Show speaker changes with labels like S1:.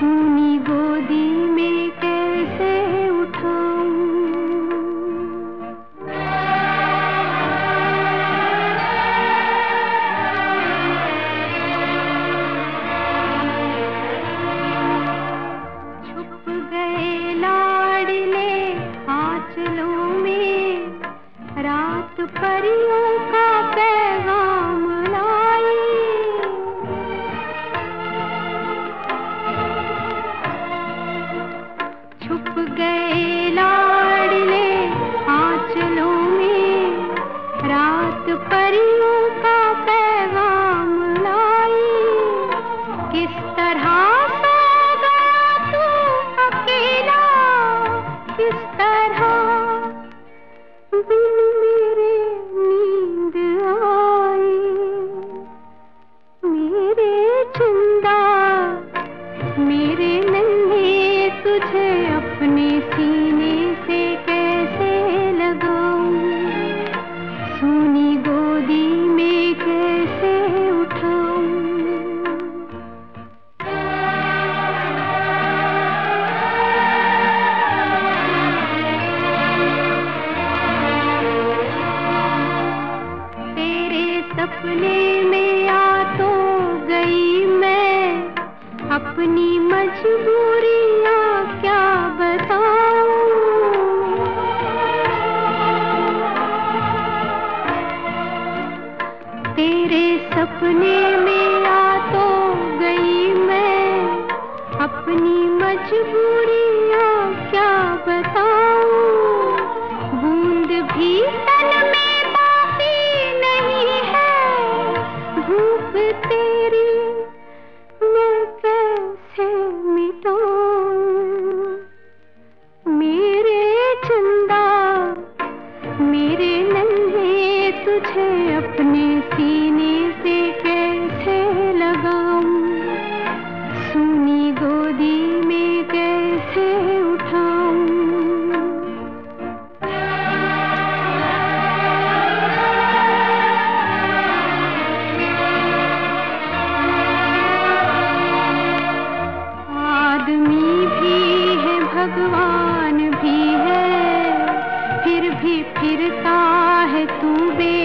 S1: শুনি গদি परियों का पैगाम लाई। किस तरह से गया तू अकेला? किस तरह? बिन मेरे नींद आई। मेरे चंदा, मेरे नन्हे तुझे सपने में आ तो गई मैं। अपनी मजबूरियाँ क्या बताऊँ? तेरे सपने में आ तो गई मैं। अपनी मजबूरियाँ डूबते तू बे